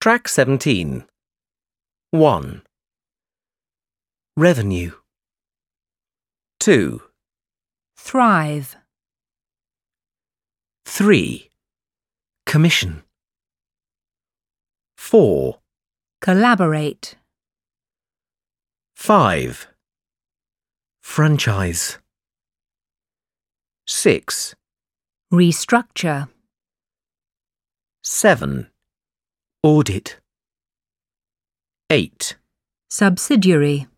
Track 17. 1. Revenue. 2. thrive, 3. Commission. 4. collaborate, 5. Franchise. 6. restructure, 7. Audit. 8. subsidiary,